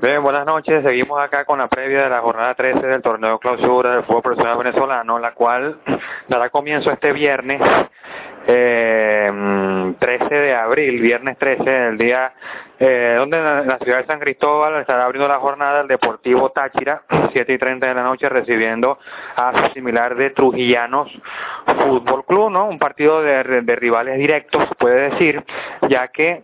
Bien, buenas noches. Seguimos acá con la previa de la jornada 13 del torneo clausura del fútbol profesional venezolano, la cual dará comienzo este viernes eh, 13 de abril, viernes 13, el día eh, donde en la, ciudad de San Cristóbal estará abriendo la jornada el Deportivo Táchira, 7 y 30 de la noche, recibiendo a su similar de Trujillanos Fútbol Club, ¿no? Un partido de rivales directos, puede decir, ya que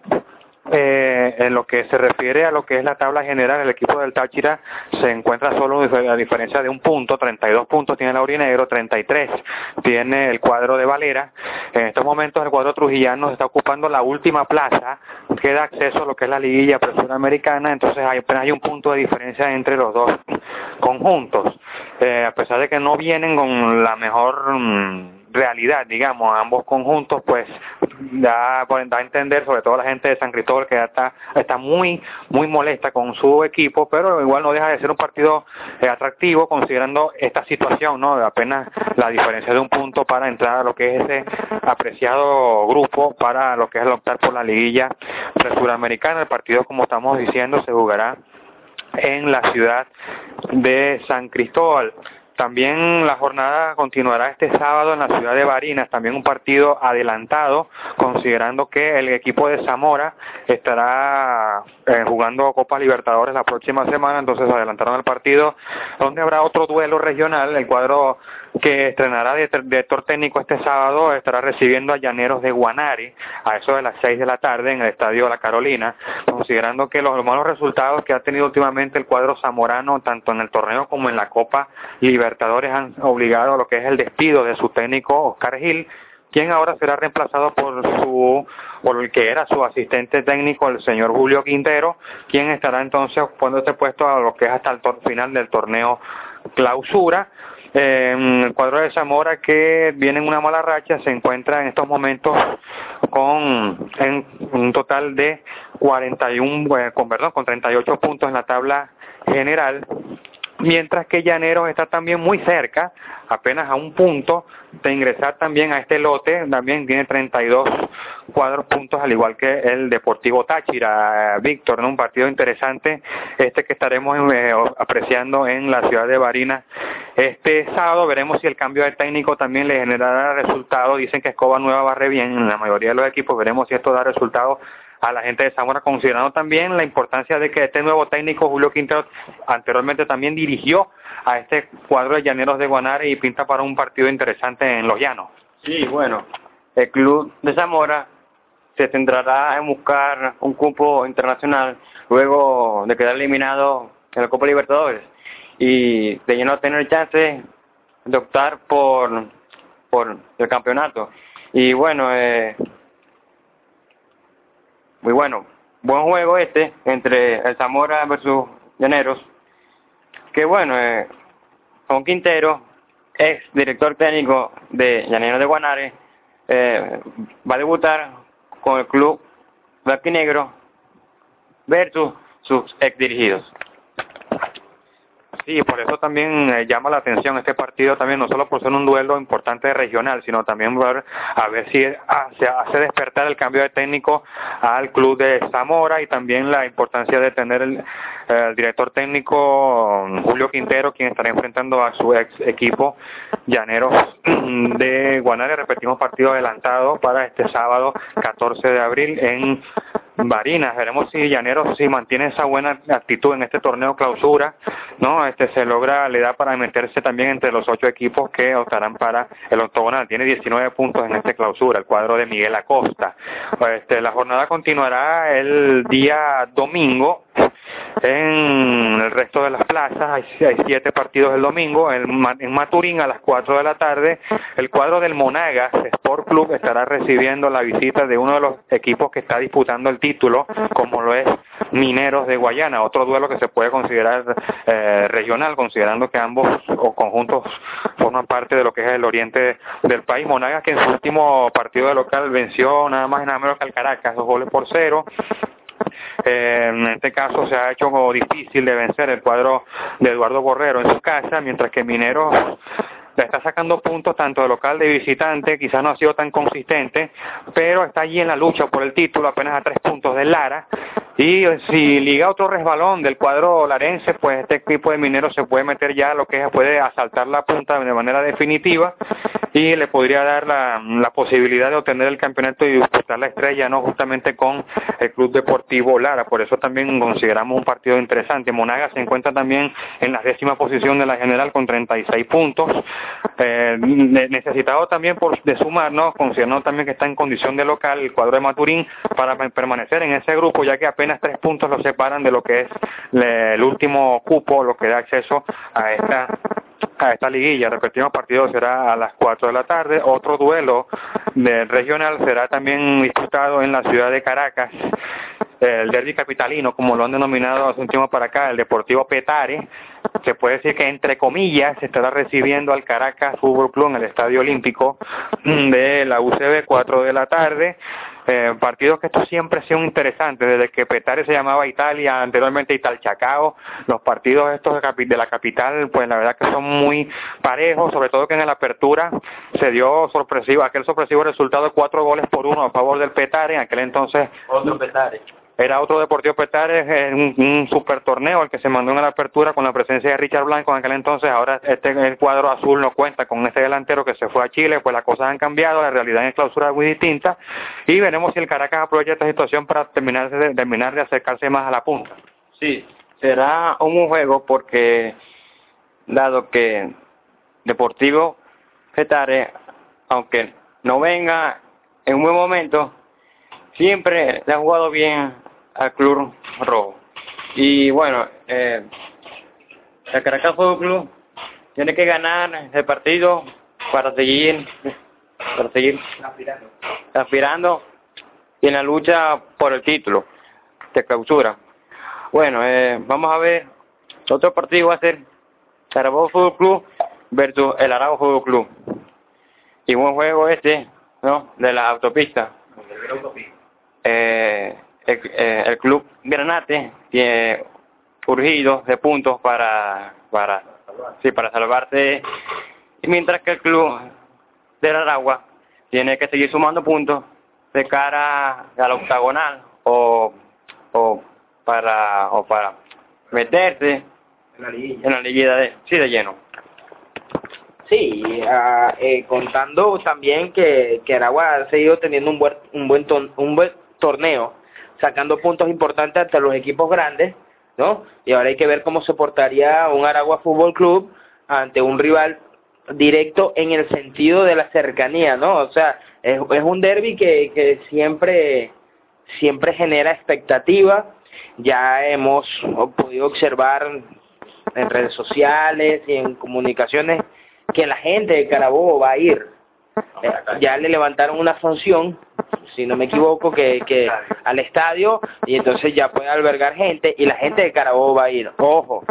eh, en lo que se refiere a lo que es la tabla general, el equipo del Táchira se encuentra solo a diferencia de un punto, 32 puntos tiene el Aurinegro, 33 tiene el cuadro de Valera. En estos momentos el cuadro trujillano está ocupando la última plaza que da acceso a lo que es la liguilla americana, entonces hay, apenas hay un punto de diferencia entre los dos conjuntos. Eh, a pesar de que no vienen con la mejor... Mm, realidad, digamos, ambos conjuntos, pues da, da a entender, sobre todo la gente de San Cristóbal, que está, está muy, muy molesta con su equipo, pero igual no deja de ser un partido eh, atractivo considerando esta situación, ¿no? Apenas la diferencia de un punto para entrar a lo que es ese apreciado grupo para lo que es el optar por la liguilla suramericana. El partido, como estamos diciendo, se jugará en la ciudad de San Cristóbal. También la jornada continuará este sábado en la ciudad de Barinas, también un partido adelantado, considerando que el equipo de Zamora estará eh, jugando Copa Libertadores la próxima semana, entonces adelantaron el partido, donde habrá otro duelo regional, el cuadro que estrenará de director técnico este sábado estará recibiendo a Llaneros de Guanari a eso de las 6 de la tarde en el Estadio La Carolina, considerando que los malos resultados que ha tenido últimamente el cuadro zamorano, tanto en el torneo como en la Copa Libertadores, han obligado a lo que es el despido de su técnico Oscar Gil, quien ahora será reemplazado por su por el que era su asistente técnico el señor Julio Quintero quien estará entonces ocupando este puesto a lo que es hasta el final del torneo clausura. El cuadro de Zamora que viene en una mala racha se encuentra en estos momentos con un total de 41, eh, con perdón, con 38 puntos en la tabla general mientras que Llaneros está también muy cerca, apenas a un punto de ingresar también a este lote, también tiene 32 cuadros puntos, al igual que el Deportivo Táchira. Víctor, ¿no? un partido interesante, este que estaremos eh, apreciando en la ciudad de Barinas este sábado. Veremos si el cambio de técnico también le generará resultados. Dicen que Escoba Nueva barre bien en la mayoría de los equipos, veremos si esto da resultados a la gente de Zamora, considerando también la importancia de que este nuevo técnico, Julio Quintero, anteriormente también dirigió a este cuadro de Llaneros de Guanare y pinta para un partido interesante en los llanos. Sí, bueno, el club de Zamora se centrará en buscar un cupo internacional luego de quedar eliminado en la Copa Libertadores y de no tener chance de optar por, por el campeonato. Y bueno, eh, muy bueno. Buen juego este entre el Zamora versus Llaneros. Que bueno, eh, Juan Quintero, ex director técnico de Llaneros de Guanare, eh, va a debutar con el club blanquinegro versus sus ex dirigidos. Sí, por eso también eh, llama la atención este partido también, no solo por ser un duelo importante regional, sino también ver, a ver si se hace despertar el cambio de técnico al club de Zamora y también la importancia de tener el, director técnico Julio Quintero, quien estará enfrentando a su ex equipo Llaneros de Guanare. Repetimos partido adelantado para este sábado 14 de abril en Barinas. Veremos si Llaneros si mantiene esa buena actitud en este torneo clausura, ¿no? Este se logra, le da para meterse también entre los ocho equipos que optarán para el octogonal. Tiene 19 puntos en este clausura, el cuadro de Miguel Acosta. Este, la jornada continuará el día domingo en el resto de las plazas hay, siete partidos el domingo. En, en, Maturín a las cuatro de la tarde, el cuadro del Monagas Sport Club estará recibiendo la visita de uno de los equipos que está disputando el título, como lo es Mineros de Guayana. Otro duelo que se puede considerar eh, regional, considerando que ambos o conjuntos forman parte de lo que es el oriente del país. Monagas que en su último partido de local venció nada más y nada menos que al Caracas, dos goles por cero. Eh, en este caso se ha hecho difícil de vencer el cuadro de Eduardo Borrero en su casa, mientras que Minero le está sacando puntos tanto de local de visitante, quizás no ha sido tan consistente, pero está allí en la lucha por el título, apenas a tres puntos de Lara, Y si liga otro resbalón del cuadro larense, pues este equipo de mineros se puede meter ya lo que es, puede asaltar la punta de manera definitiva y le podría dar la, la posibilidad de obtener el campeonato y disputar la estrella, no justamente con el Club Deportivo Lara. Por eso también consideramos un partido interesante. Monaga se encuentra también en la décima posición de la general con 36 puntos. Eh, necesitado también por de sumar, ¿no? considerando también que está en condición de local el cuadro de Maturín para permanecer en ese grupo, ya que apenas tres puntos lo separan de lo que es el último cupo, lo que da acceso a esta a esta liguilla. Repetimos, partido será a las 4 de la tarde. Otro duelo regional será también disputado en la ciudad de Caracas. El derby capitalino, como lo han denominado hace un tiempo para acá, el Deportivo Petare. Se puede decir que, entre comillas, se estará recibiendo al Caracas Fútbol Club en el Estadio Olímpico de la UCB, 4 de la tarde. Eh, partidos que estos siempre sido interesantes, desde que Petare se llamaba Italia, anteriormente Italchacao, los partidos estos de la capital, pues la verdad que son muy parejos, sobre todo que en la apertura se dio sorpresivo, aquel sorpresivo resultado de cuatro goles por uno a favor del Petare, en aquel entonces... Otro Petare era otro Deportivo Petare, un, un super torneo el que se mandó en la apertura con la presencia de Richard Blanco en aquel entonces, ahora este el cuadro azul no cuenta con este delantero que se fue a Chile, pues las cosas han cambiado, la realidad en clausura es muy distinta y veremos si el Caracas aprovecha esta situación para terminar de, terminar de acercarse más a la punta. Sí, será un juego porque dado que Deportivo Petare, aunque no venga en un buen momento, siempre le ha jugado bien al Club Rojo. Y bueno, eh, el Caracas Fútbol Club tiene que ganar el partido para seguir, para seguir aspirando, aspirando y en la lucha por el título de clausura. Bueno, eh, vamos a ver, otro partido va a ser Carabobo Fútbol Club versus el Aragua Fútbol Club. Y buen juego este, ¿no? De la autopista. Eh, eh, el, club Granate tiene urgido de puntos para para sí para salvarse. Y mientras que el club del Aragua tiene que seguir sumando puntos de cara al octagonal o o para o para meterse en la liguilla, en la liguilla de sí de lleno. Sí, uh, eh, contando también que, que Aragua ha seguido teniendo un buen un buen ton, un buen torneo sacando puntos importantes ante los equipos grandes, ¿no? Y ahora hay que ver cómo se portaría un Aragua Fútbol Club ante un rival directo en el sentido de la cercanía, ¿no? O sea, es, es un derby que, que siempre siempre genera expectativa. Ya hemos podido observar en redes sociales y en comunicaciones que la gente de Carabobo va a ir. Eh, ya le levantaron una función si no me equivoco, que, que al estadio y entonces ya puede albergar gente y la gente de Carabobo va a ir. Ojo,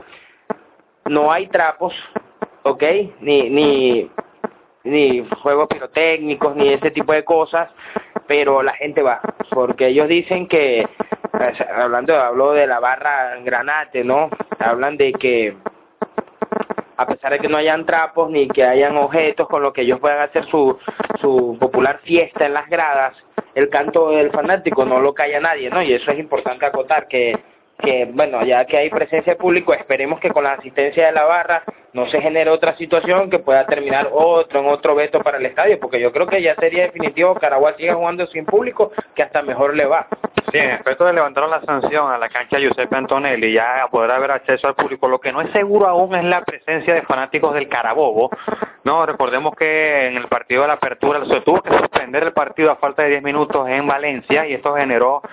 no hay trapos, ¿ok? Ni, ni, ni juegos pirotécnicos, ni ese tipo de cosas, pero la gente va, porque ellos dicen que, hablando, hablo de la barra Granate, ¿no? Hablan de que a pesar de que no hayan trapos ni que hayan objetos con los que ellos puedan hacer su, su popular fiesta en las gradas, el canto del fanático no lo calla nadie, ¿no? Y eso es importante acotar, que, que bueno, ya que hay presencia de público, esperemos que con la asistencia de la barra no se genere otra situación que pueda terminar otro en otro veto para el estadio, porque yo creo que ya sería definitivo que Caraguay siga jugando sin público, que hasta mejor le va. Sí, en efecto levantaron la sanción a la cancha Giuseppe Antonelli, ya podrá haber acceso al público. Lo que no es seguro aún es la presencia de fanáticos del Carabobo. No, recordemos que en el partido de la apertura se tuvo que suspender el partido a falta de 10 minutos en Valencia y esto generó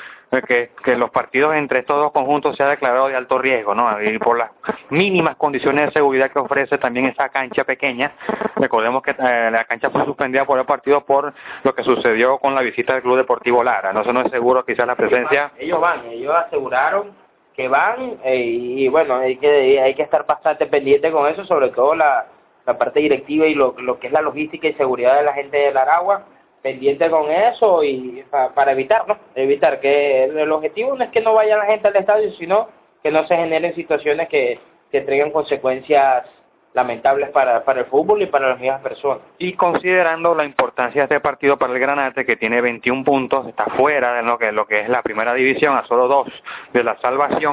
que, que los partidos entre estos dos conjuntos se ha declarado de alto riesgo, ¿no? Y por las mínimas condiciones de seguridad que ofrece también esa cancha pequeña. Recordemos que eh, la cancha fue suspendida por el partido por lo que sucedió con la visita del Club Deportivo Lara. No, no es seguro quizás la presencia. Ellos van, ellos aseguraron que van eh, y bueno, hay que, hay que estar bastante pendiente con eso, sobre todo la, la parte directiva y lo, lo que es la logística y seguridad de la gente de Aragua pendiente con eso y para evitar, ¿no? Evitar que el, objetivo no es que no vaya la gente al estadio, sino que no se generen situaciones que, que traigan consecuencias lamentables para, para el fútbol y para las mismas personas. Y considerando la importancia de este partido para el Granate, que tiene 21 puntos, está fuera de lo que, lo que es la primera división, a solo dos de la salvación,